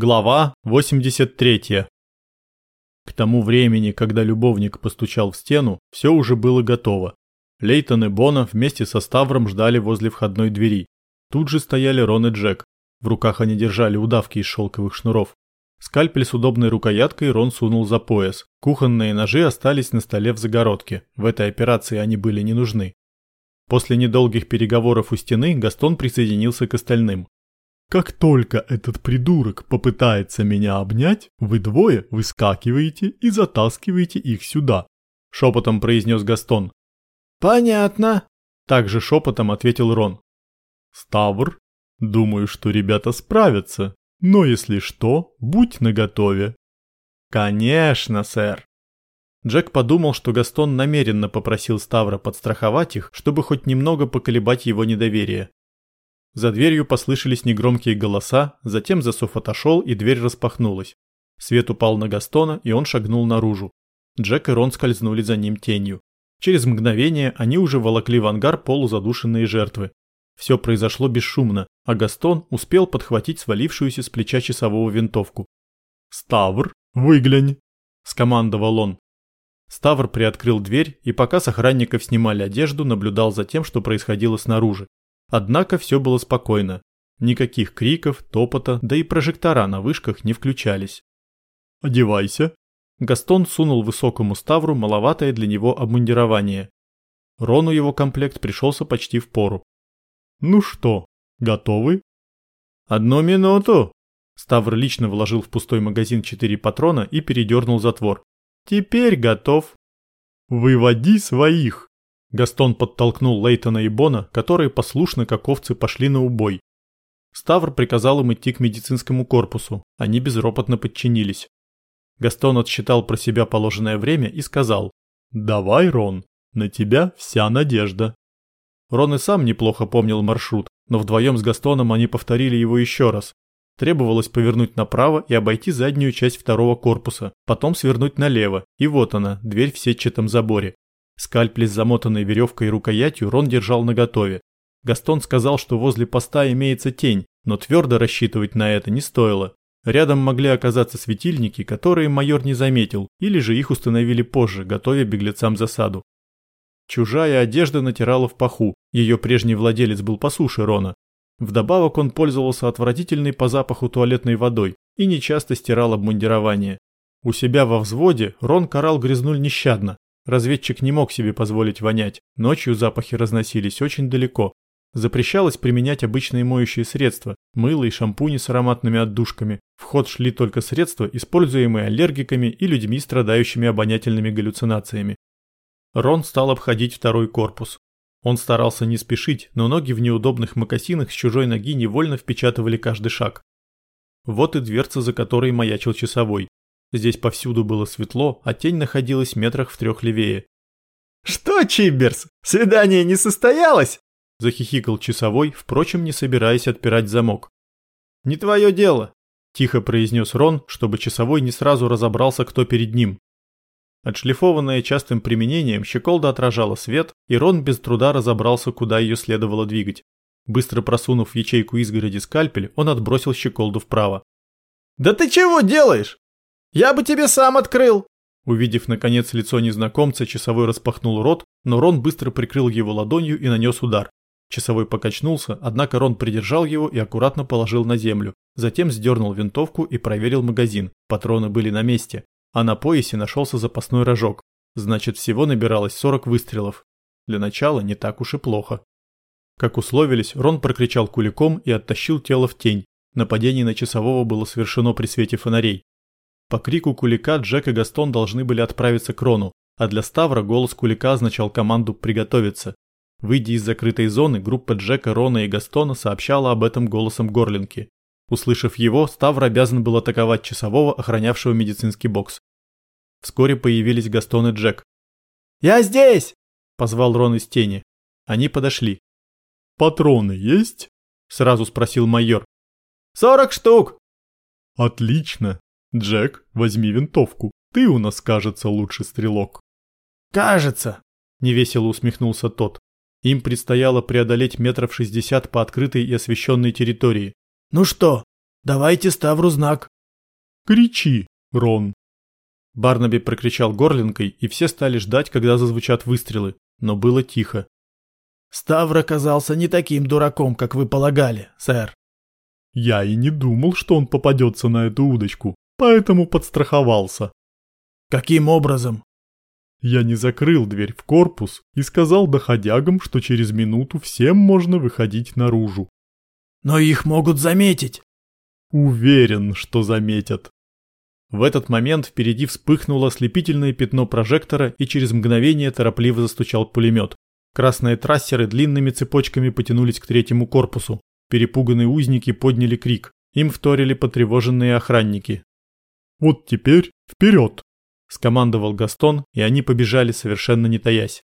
Глава 83. К тому времени, когда любовник постучал в стену, все уже было готово. Лейтон и Бона вместе со Ставром ждали возле входной двери. Тут же стояли Рон и Джек. В руках они держали удавки из шелковых шнуров. Скальпель с удобной рукояткой Рон сунул за пояс. Кухонные ножи остались на столе в загородке. В этой операции они были не нужны. После недолгих переговоров у стены Гастон присоединился к остальным. Как только этот придурок попытается меня обнять, вы двое выскакиваете и затаскиваете их сюда», — шепотом произнес Гастон. «Понятно», — также шепотом ответил Рон. «Ставр, думаю, что ребята справятся, но если что, будь наготове». «Конечно, сэр». Джек подумал, что Гастон намеренно попросил Ставра подстраховать их, чтобы хоть немного поколебать его недоверие. За дверью послышались негромкие голоса, затем засов отошел и дверь распахнулась. Свет упал на Гастона, и он шагнул наружу. Джек и Рон скользнули за ним тенью. Через мгновение они уже волокли в ангар полузадушенные жертвы. Все произошло бесшумно, а Гастон успел подхватить свалившуюся с плеча часового винтовку. «Ставр, выглянь!» – скомандовал он. Ставр приоткрыл дверь и пока с охранников снимали одежду, наблюдал за тем, что происходило снаружи. Однако все было спокойно. Никаких криков, топота, да и прожектора на вышках не включались. «Одевайся!» Гастон сунул высокому Ставру маловатое для него обмундирование. Рону его комплект пришелся почти в пору. «Ну что, готовы?» «Одну минуту!» Ставр лично вложил в пустой магазин четыре патрона и передернул затвор. «Теперь готов!» «Выводи своих!» Гастон подтолкнул Лейтона и Бона, которые послушно, как овцы, пошли на убой. Ставр приказал им идти к медицинскому корпусу, они безропотно подчинились. Гастон отсчитал про себя положенное время и сказал «Давай, Рон, на тебя вся надежда». Рон и сам неплохо помнил маршрут, но вдвоем с Gastoном они повторили его еще раз. Требовалось повернуть направо и обойти заднюю часть второго корпуса, потом свернуть налево, и вот она, дверь в сетчатом заборе. Скальпель с замотанной веревкой и рукоятью Рон держал наготове. Гастон сказал, что возле поста имеется тень, но твердо рассчитывать на это не стоило. Рядом могли оказаться светильники, которые майор не заметил, или же их установили позже, готовя беглецам засаду. Чужая одежда натирала в паху, ее прежний владелец был по суше Рона. Вдобавок он пользовался отвратительной по запаху туалетной водой и нечасто стирал обмундирование. У себя во взводе Рон карал грязнуль нещадно, Разведчик не мог себе позволить вонять, ночью запахи разносились очень далеко. Запрещалось применять обычные моющие средства, мыло и шампуни с ароматными отдушками. В ход шли только средства, используемые аллергиками и людьми, страдающими обонятельными галлюцинациями. Рон стал обходить второй корпус. Он старался не спешить, но ноги в неудобных мокасинах с чужой ноги невольно впечатывали каждый шаг. Вот и дверца, за которой маячил часовой. Здесь повсюду было светло, а тень находилась метрах в трех левее. «Что, Чиберс, свидание не состоялось?» – захихикал часовой, впрочем, не собираясь отпирать замок. «Не твое дело», – тихо произнес Рон, чтобы часовой не сразу разобрался, кто перед ним. Отшлифованная частым применением, щеколда отражала свет, и Рон без труда разобрался, куда ее следовало двигать. Быстро просунув в ячейку изгороди скальпель, он отбросил щеколду вправо. «Да ты чего делаешь?» Я бы тебе сам открыл!» Увидев, наконец, лицо незнакомца, часовой распахнул рот, но Рон быстро прикрыл его ладонью и нанес удар. Часовой покачнулся, однако Рон придержал его и аккуратно положил на землю. Затем сдернул винтовку и проверил магазин. Патроны были на месте. А на поясе нашелся запасной рожок. Значит, всего набиралось 40 выстрелов. Для начала не так уж и плохо. Как условились, Рон прокричал куликом и оттащил тело в тень. Нападение на часового было совершено при свете фонарей. По крику Кулика Джек и Гастон должны были отправиться к Рону, а для Ставра голос Кулика означал команду «приготовиться». Выйдя из закрытой зоны, группа Джека, Рона и Гастона сообщала об этом голосом Горлинки. Услышав его, Ставр обязан был атаковать часового, охранявшего медицинский бокс. Вскоре появились Гастон и Джек. «Я здесь!» – позвал Рон из тени. Они подошли. «Патроны есть?» – сразу спросил майор. «Сорок штук!» «Отлично!» «Джек, возьми винтовку. Ты у нас, кажется, лучший стрелок». «Кажется», – невесело усмехнулся тот. Им предстояло преодолеть метров шестьдесят по открытой и освещенной территории. «Ну что, Давайте Ставру знак. Кричи, Рон. Барнаби прокричал горлинкой, и все стали ждать, когда зазвучат выстрелы, но было тихо. Ставр оказался не таким дураком, как вы полагали, сэр. Я и не думал, что он попадется на эту удочку, поэтому подстраховался. Каким образом? Я не закрыл дверь в корпус и сказал доходягам, что через минуту всем можно выходить наружу. Но их могут заметить. Уверен, что заметят. В этот момент впереди вспыхнуло ослепительное пятно прожектора и через мгновение торопливо застучал пулемет. Красные трассеры длинными цепочками потянулись к третьему корпусу. Перепуганные узники подняли крик. Им вторили потревоженные охранники. «Вот теперь вперед!» – скомандовал Гастон, и они побежали, совершенно не таясь.